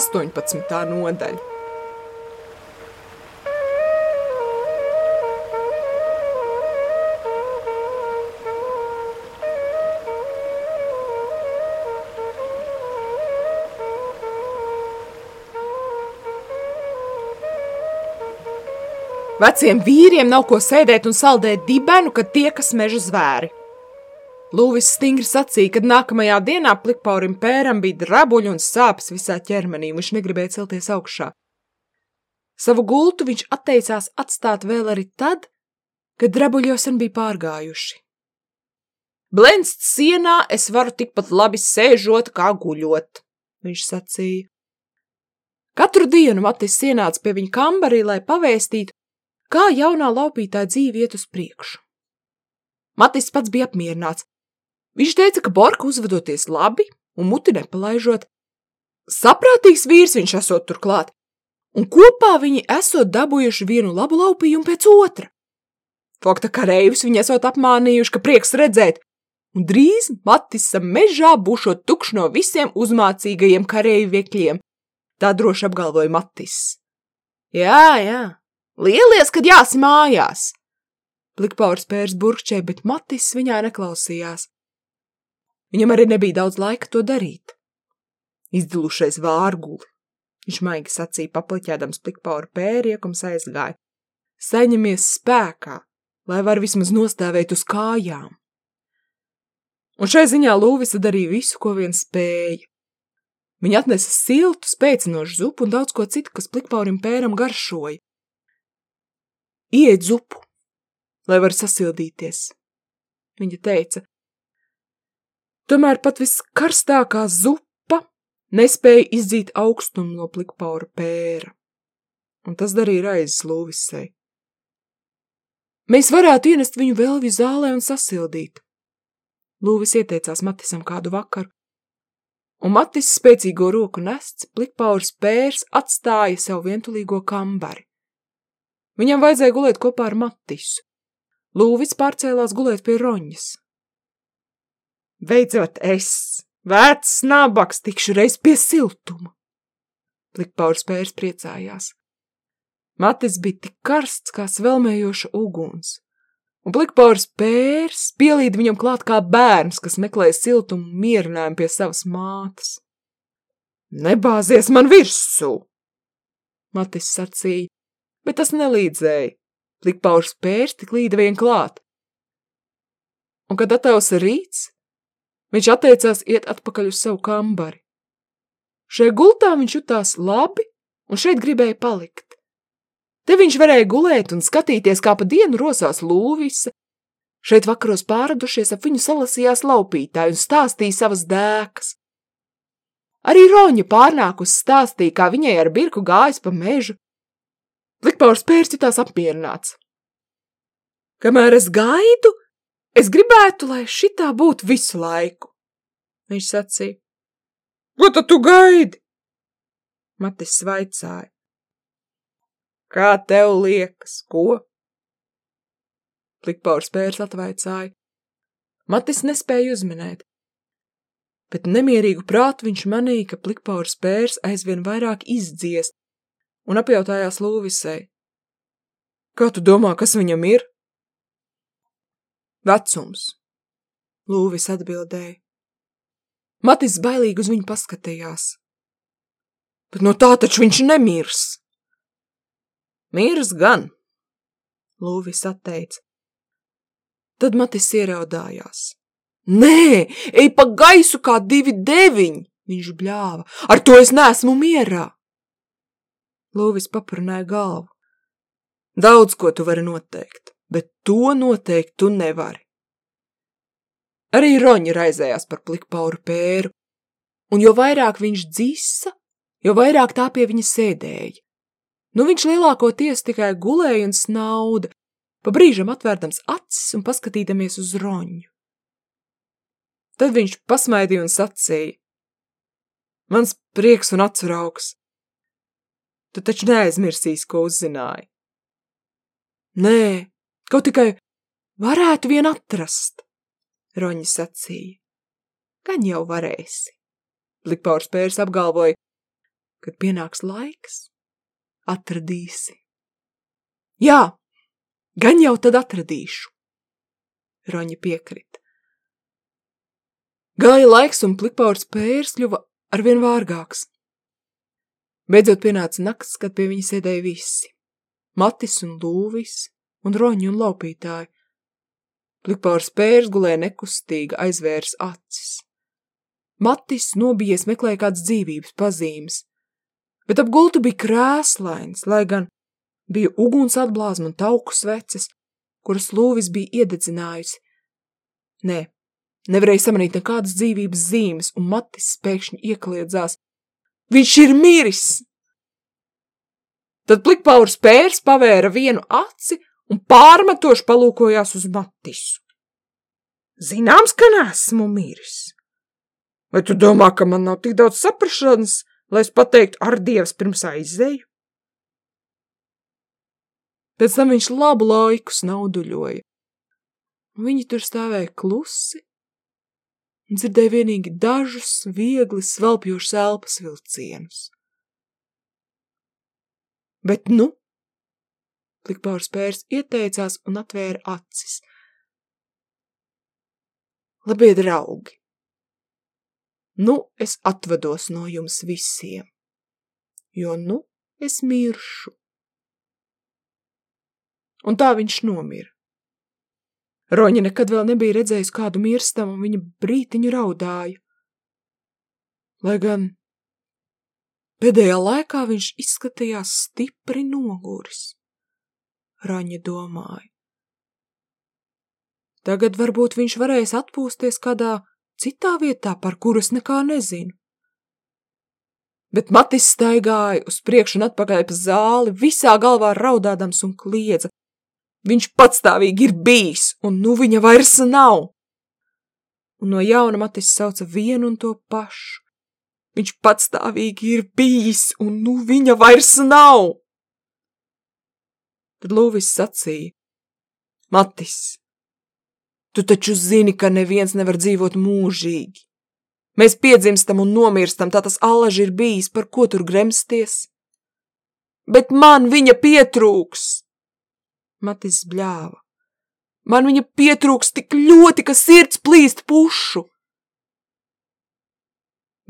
18. nodaļa. Veciem vīriem nav ko sēdēt un saldēt dibenu, kad tiekas meža zvēri. Lūvis stingri sacīja, ka nākamajā dienā plikpaurim pēram bija drabuļi un sāpes visā ķermenī, un viņš negribēja celties augšā. Savu gultu viņš atteicās atstāt vēl arī tad, kad drabuļi jau sen bija pārgājuši. Blenst sienā es varu tikpat labi sēžot kā guļot, viņš sacīja. Katru dienu Matis ienāca pie viņa kambarī, lai pavēstītu, kā jaunā laupītāja dzīve iet uz priekšu. Matis pats bija apmierināts. Viņš teica, ka Borka uzvedoties labi un muti nepalaižot. Saprātīgs vīrs viņš esot turklāt, un kopā viņi esot dabūjuši vienu labu laupījumu pēc otra. Fakta kareivus viņi esot apmānījuši, ka prieks redzēt, un drīz Matisa mežā būšot tukš no visiem uzmācīgajiem kareiviekiem, tā droši apgalvoja Matis. Jā, jā, Lielies, kad jāsi mājās! Plikpaurs pērs burkšķē, bet Matis viņā neklausījās. Viņam arī nebija daudz laika to darīt. Izdilušais vārguli, viņš maigi sacīja papliķēdams plikpaura pēriekums aizgāja. Saņemies spēkā, lai var vismaz nostāvēt uz kājām. Un šai ziņā Lūvisa darīja visu, ko vien spēja. Viņa atnesa siltu, spēcinošu zupu un daudz ko citu, kas plikpaurim pēram garšoja. Iet zupu, lai var sasildīties, viņa teica. Tomēr pat viskarstākā zupa nespēja izdzīt augstumu no plikpaura pēra, un tas darīja raizes lūvisei. Mēs varētu ienest viņu vēlvju zālē un sasildīt. Lūvis ieteicās Matisam kādu vakaru, un Matis spēcīgo roku nests, plikpaurs pērs atstāja sev vientulīgo kambari. Viņam vajadzēja gulēt kopā ar Matisu. Lūvis pārcēlās gulēt pie roņas. Beidzot es, vērts nabaks, tikšu reiz pie siltuma. Plikpaurs pērs priecājās. Matis bija tik karsts kā svelmējoša uguns, un plikpaurs pērs pielīd viņam klāt kā bērns, kas meklē siltumu mierinājumu pie savas mātes. Nebāzies man virsū! Matis sacīja, bet tas nelīdzēja. Plikpaurs pērs tik līda vien klāt. Un, kad atausa rīts, viņš atteicās iet atpakaļ uz savu kambari. Šai gultā viņš jutās labi un šeit gribēja palikt. Te viņš varēja gulēt un skatīties, kā pa dienu rosās lūvisa. Šeit vakaros pāradušies ap viņu salasījās laupītāji un stāstīja savas dēkas. Arī Roņa pārnākus stāstīja, kā viņai ar birku gājas pa mežu, Likpaurs pērķitās apmierināts. Kamēr es gaidu, es gribētu, lai šitā būtu visu laiku. Viņš sacīja. Ko tad tu gaidi? Matis vaicāja. Kā tev liekas, ko? Plikpaurs pērs atvaicāja. Matis nespēja uzminēt, bet nemierīgu prātu viņš manīja, ka plikpaurs pērs aizvien vairāk izdziest, un apjautājās Lūvisei. Kā tu domā, kas viņam ir? Vecums. Lūvis atbildēja. Matis bailīgi uz viņu paskatījās. Bet no tā taču viņš nemirs. Mirs gan, Lūvis atteica. Tad Matis ieraudājās. Nē, ej pa gaisu kā divi deviņi, viņš bļāva. Ar to es neesmu mierā. Lūvis papurnēja galvu. Daudz ko tu vari noteikt, bet to noteikt tu nevari. Arī Roņa raizējās par plikpauru pēru, un jo vairāk viņš dzisa, jo vairāk tā pie viņa sēdēja. Nu viņš lielākoties tikai gulēja un snauda, pa brīžam atvērdams acis un paskatīdamies uz Roņu. Tad viņš pasmaidīja un sacīja. Mans prieks un atsrauks. Tu taču neaizmirsīsi, ko uzzināji. Nē, kaut tikai varētu vien atrast, Roņa sacīja. Gan jau varēsi. Likpaurs pērs apgalvoja, Kad pienāks laiks, atradīsi. Jā, gan jau tad atradīšu. Roņa piekrita. Gāja laiks un plikpaurs pērs kļuva arvien vārgāks. Beidzot pienāca nakts, kad pie viņa sēdēja visi - Matis un Lūvis un Roņi un laupītāji. Plikpaurs pērs gulēja nekustīgi, aizvērs acis. Matis nobijies meklēja kādas dzīvības pazīmes, bet ap gultu bija krēslains, lai gan bija uguns atblāzma un tauku sveces, kuras lūvis bija iededzinājusi. Nē, nevarēja samanīt nekādas dzīvības zīmes, un Matis pēkšņi iekliedzās. Viņš ir miris! Tad plikpaurs pērs pavēra vienu aci un pārmetoši palūkojās uz Matisu. Zināms, ka nesmu miris. Vai tu domā, ka man nav tik daudz saprašanas, lai es pateiktu ar dievs pirms aizēju? Pēc tam viņš labu laiku snauduļoja. Viņi tur stāvēja klusi un dzirdēja vienīgi dažus viegli svelpjošus elpas vilcienus. Bet nu, Plikpārs pērs ieteicās un atvēra acis. Labie draugi! Nu, es atvados no jums visiem, jo nu es miršu un tā viņš nomira. Roņa nekad vēl nebija redzējusi kādu mirstam, un viņa brītiņu raudāja. Lai gan pēdējā laikā viņš izskatījās stipri noguris. Raņa domāja. Tagad varbūt viņš varēs atpūsties kādā citā vietā, par kuras nekā nezinu. Bet Matis staigāja uz priekšu un atpakaļ pa zāli, visā galvā raudādams un kliedza. Viņš patstāvīgi ir bijis, un nu viņa vairs nav. Un no jauna Matis sauca vienu un to pašu. Viņš patstāvīgi ir bijis, un nu viņa vairs nav. Tad Lūvis sacīja: Matis, tu taču zini, ka neviens nevar dzīvot mūžīgi. Mēs piedzimstam un nomirstam, tā tas allaži ir bijis, par ko tur gremsties. Bet man viņa pietrūks! Matis bļāva. Man viņa pietrūks tik ļoti, ka sirds plīst pušu.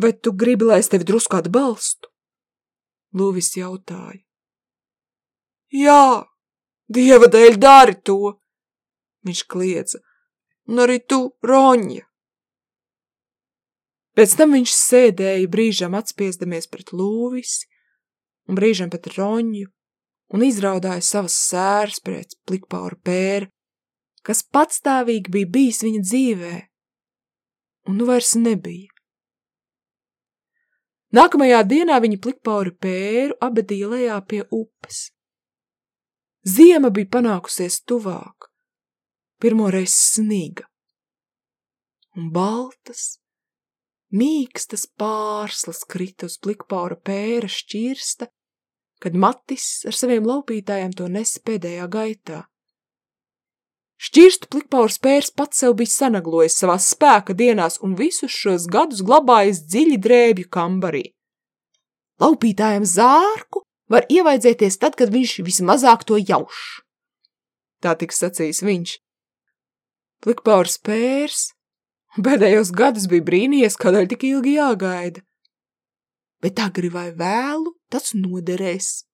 Vai tu gribi, lai es tevi drusku atbalstu? Lūvis jautāja. Jā, dieva dēļ dari to, viņš kliedza, un arī tu, Roņa. Pēc tam viņš sēdēja brīžam atspiesdamies pret lūvisi un brīžam pret Roņu un izraudāja savas sēras pēc plikpaura pēra, kas patstāvīgi bija bijis viņa dzīvē, un nu vairs nebija. Nākamajā dienā viņa plikpaura pēru abedīja lejā pie upes. Ziema bija panākusies tuvāk, pirmoreiz sniga, un baltas, mīkstas pārslas krita uz plikpaura pēra šķirsta kad Matis ar saviem laupītājiem to nes pēdējā gaitā. Šķirstu plikpaurs pērs pats sev bija sanaglojis savās spēka dienās un visus šos gadus glabājis dziļi drēbju kambarī. Laupītājiem zārku var ievaidzēties tad, kad viņš vismazāk to jauš. Tā tiks sacījis viņš. Plikpaurs pērs pēdējos gadus bija brīnījies, kādēļ tik ilgi jāgaida. Bet agri vai vēlu tas noderēs,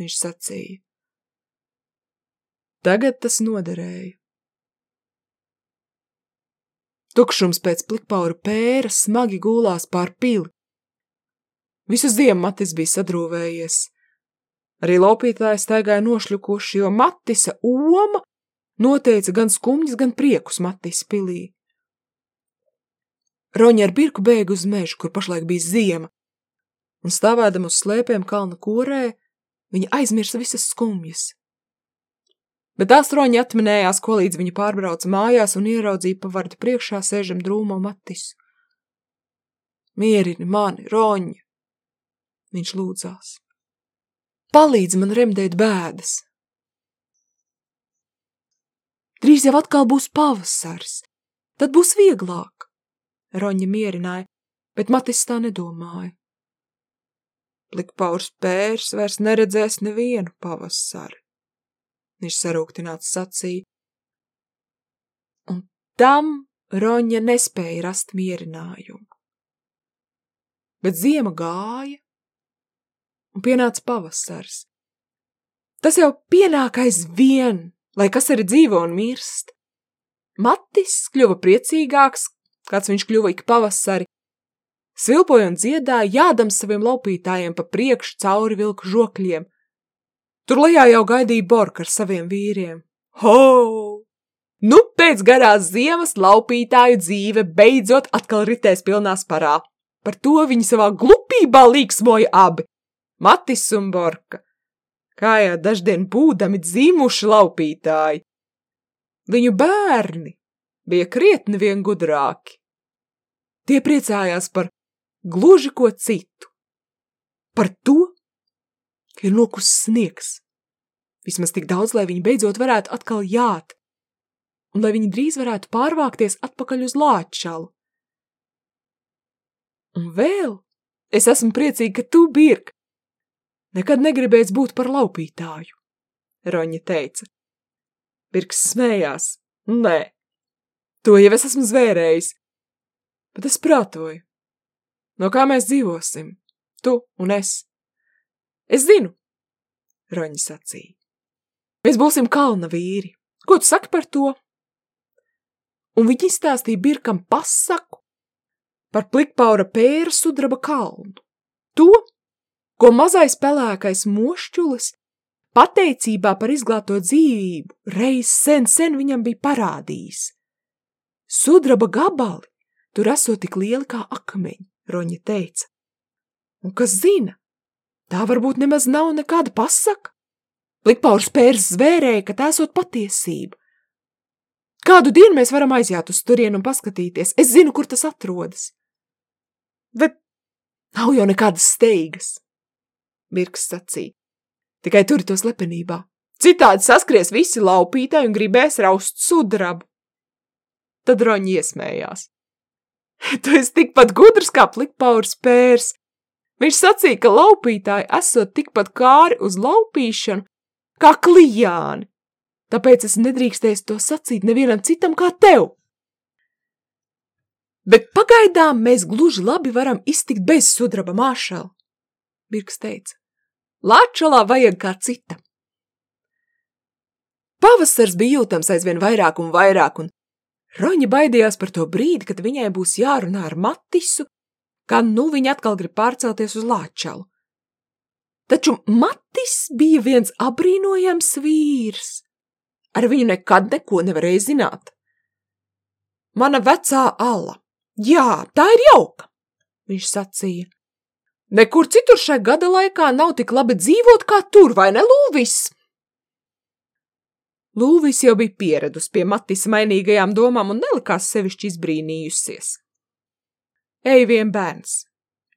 viņš sacīja. Tagad tas noderēja. Tukšums pēc plikpaura pēra smagi gulās pār pili. Visu ziemu Matis bija sadrūvējies. Arī laupītāji staigāja nošļukuši, jo Matisa oma noteica gan skumjas, gan priekus Matis pilī. Roņa ar birku bēga uz mežu, kur pašlaik bija ziema, un stāvēdama uz slēpēm kalna korē, viņa aizmirsa visas skumjas. Bet astroņi atminējās, ko līdz viņa pārbrauca mājās un ieraudzīja pa vardu priekšā sēžam drūmo matisu. Mierini mani, roņa! Viņš lūdzās. Palīdz man remdēt bēdas! Drīz jau atkal būs pavasars, tad būs vieglāk, Roņa mierināja, bet Matis tā nedomāja. Plikpaurs pērs vairs neredzēs nevienu pavasari. Viņš sarūktināts sacīja. Un tam Roņa nespēja rast mierinājumu. Bet ziema gāja, un pienāca pavasars. Tas jau pienāk aizvien, lai kas arī dzīvo un mirst. Matis kļuva priecīgāks, kāds viņš kļuva ik pavasari. Svilpoja un dziedāja, jādams saviem laupītājiem pa priekšu cauri vilku žokļiem. Tur lejā jau gaidīja Borka ar saviem vīriem. Ho! Nu, pēc garās ziemas laupītāju dzīve beidzot atkal ritēs pilnā sparā. Par to viņi savā glupībā līksmoja abi – Matis un Borka. Kā jau daždien būdami dzīmuši laupītāji. Viņu bērni bija krietni vien gudrāki. Tie priecājās par gluži ko citu. Par to, ka ir nokus sniegs. Vismaz tik daudz, lai viņi beidzot varētu atkal jāt un lai viņi drīz varētu pārvākties atpakaļ uz Lāčalu. Un vēl es esmu priecīga, ka tu, Birk, nekad negribēs būt par laupītāju, Roņa teica. Birks smējās. Nē, to jau es esmu zvērējis, bet es prātoju. No kā mēs dzīvosim? Tu un es. Es zinu, Roņa sacīja. Mēs būsim kalna vīri. Ko tu saki par to? un viņi izstāstīja Birkam pasaku par plikpaura pēra sudraba kalnu. To, ko mazais pelēkais mošķulis pateicībā par izglāto dzīvību reiz sen sen viņam bija parādījis. Sudraba gabali tur esot tik lieli kā akmeņi, Roņa teica. Un kas zina, tā varbūt nemaz nav nekāda pasaka. Plikpaurs pērs zvērēja, ka tā esot patiesība, Kādu dienu mēs varam aiziet uz turienu un paskatīties. Es zinu, kur tas atrodas. Bet nav jau nekādas steigas, Birks sacīja. Tikai turi to slepenībā. Citādi saskries visi laupītāji un gribēs raust sudrabu. Tad roņi iesmējās. Tu esi tikpat gudrs kā plikpaurs pērs. Viņš sacīja, ka laupītāji esot tikpat kāri uz laupīšanu, kā klijāni tāpēc es nedrīkstēju to sacīt nevienam citam kā tev. Bet pagaidām mēs gluži labi varam iztikt bez sudraba māšala, Birks teica. Lāčalā vajag kā cita. Pavasars bija jūtams aizvien vairāk un vairāk, un Roņa baidījās par to brīdi, kad viņai būs jārunā ar Matisu, kā nu viņa atkal grib pārcelties uz Lāčalu. Taču Matis bija viens abrīnojams vīrs. Ar viņu nekad neko nevarēja zināt. Mana vecā ala. Jā, tā ir jauka, viņš sacīja. Nekur citur šai gada laikā nav tik labi dzīvot kā tur, vai ne, Lūvis? Lūvis jau bija pieredus pie Matis mainīgajām domām un nelikās sevišķi izbrīnījusies. Ej vien bērns,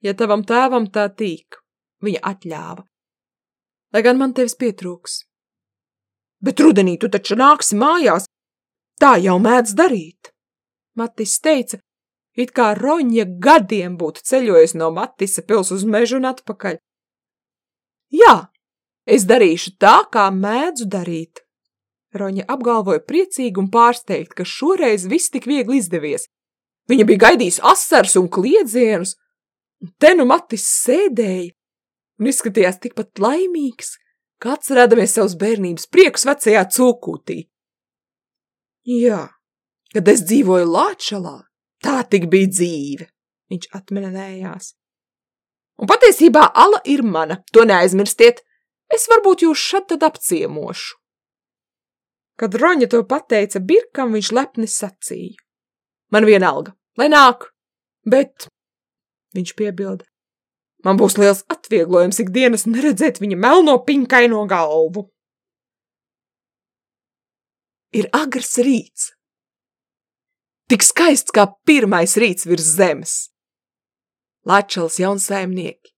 ja tavam tēvam tā tīk, viņa atļāva. Lai gan man tevis pietrūks, Bet rudenī tu taču nāksi mājās. Tā jau mēdz darīt. Matis teica, it kā Roņa gadiem būtu ceļojis no Matisa pils uz mežu un atpakaļ. Jā, es darīšu tā, kā mēdzu darīt. Roņa apgalvoja priecīgi un pārsteigt, ka šoreiz viss tik viegli izdevies. Viņa bija gaidījis asars un kliedzienus, te nu Matis sēdēja un izskatījās tikpat laimīgs, kā atcerēdamies savus bērnības priekus vecajā cūkūtī. Jā, kad es dzīvoju Lāčalā, tā tik bija dzīve, viņš atminējās. Un patiesībā ala ir mana, to neaizmirstiet, es varbūt jūs šad tad apciemošu. Kad Roņa to pateica Birkam, viņš lepni sacīja. Man vienalga, lai nāk, bet, viņš piebilda, Man būs liels atvieglojums ikdienas neredzēt viņa melno pinkaino galvu. Ir agrs rīts. Tik skaists kā pirmais rīts virs zemes. Lačals jaunsaimnieki.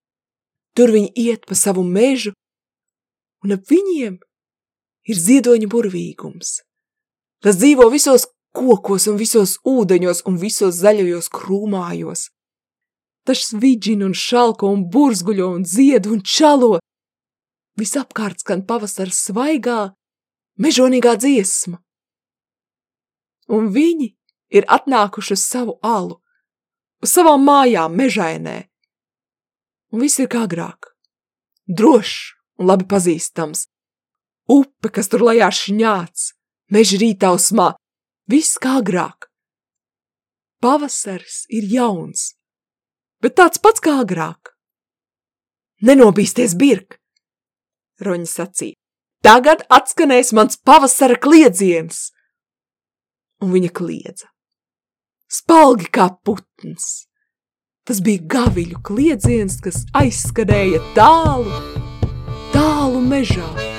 Tur viņi iet pa savu mežu, un ap viņiem ir ziedoņa burvīgums. Tas dzīvo visos kokos un visos ūdeņos un visos zaļajos krūmājos. Tas vidžina un šalko un burzguļo un zied un čalo. Visapkārt skan pavasara svaigā, mežonīgā dziesma. Un viņi ir atnākuši uz savu alu, uz savām mājām mežainē. Un viss ir kā agrāk. Drošs un labi pazīstams. Upe, kas tur lejā šņāts, meža rītausmā, viss kā agrāk. Pavasaris ir jauns, bet tāds pats kā agrāk. Nenobīsties, Birk, Roņa sacīja. Tagad atskanēs mans pavasara kliedziens! Un viņa kliedza. Spalgi kā putns. Tas bija gaviļu kliedziens, kas aizskanēja tālu, tālu mežā.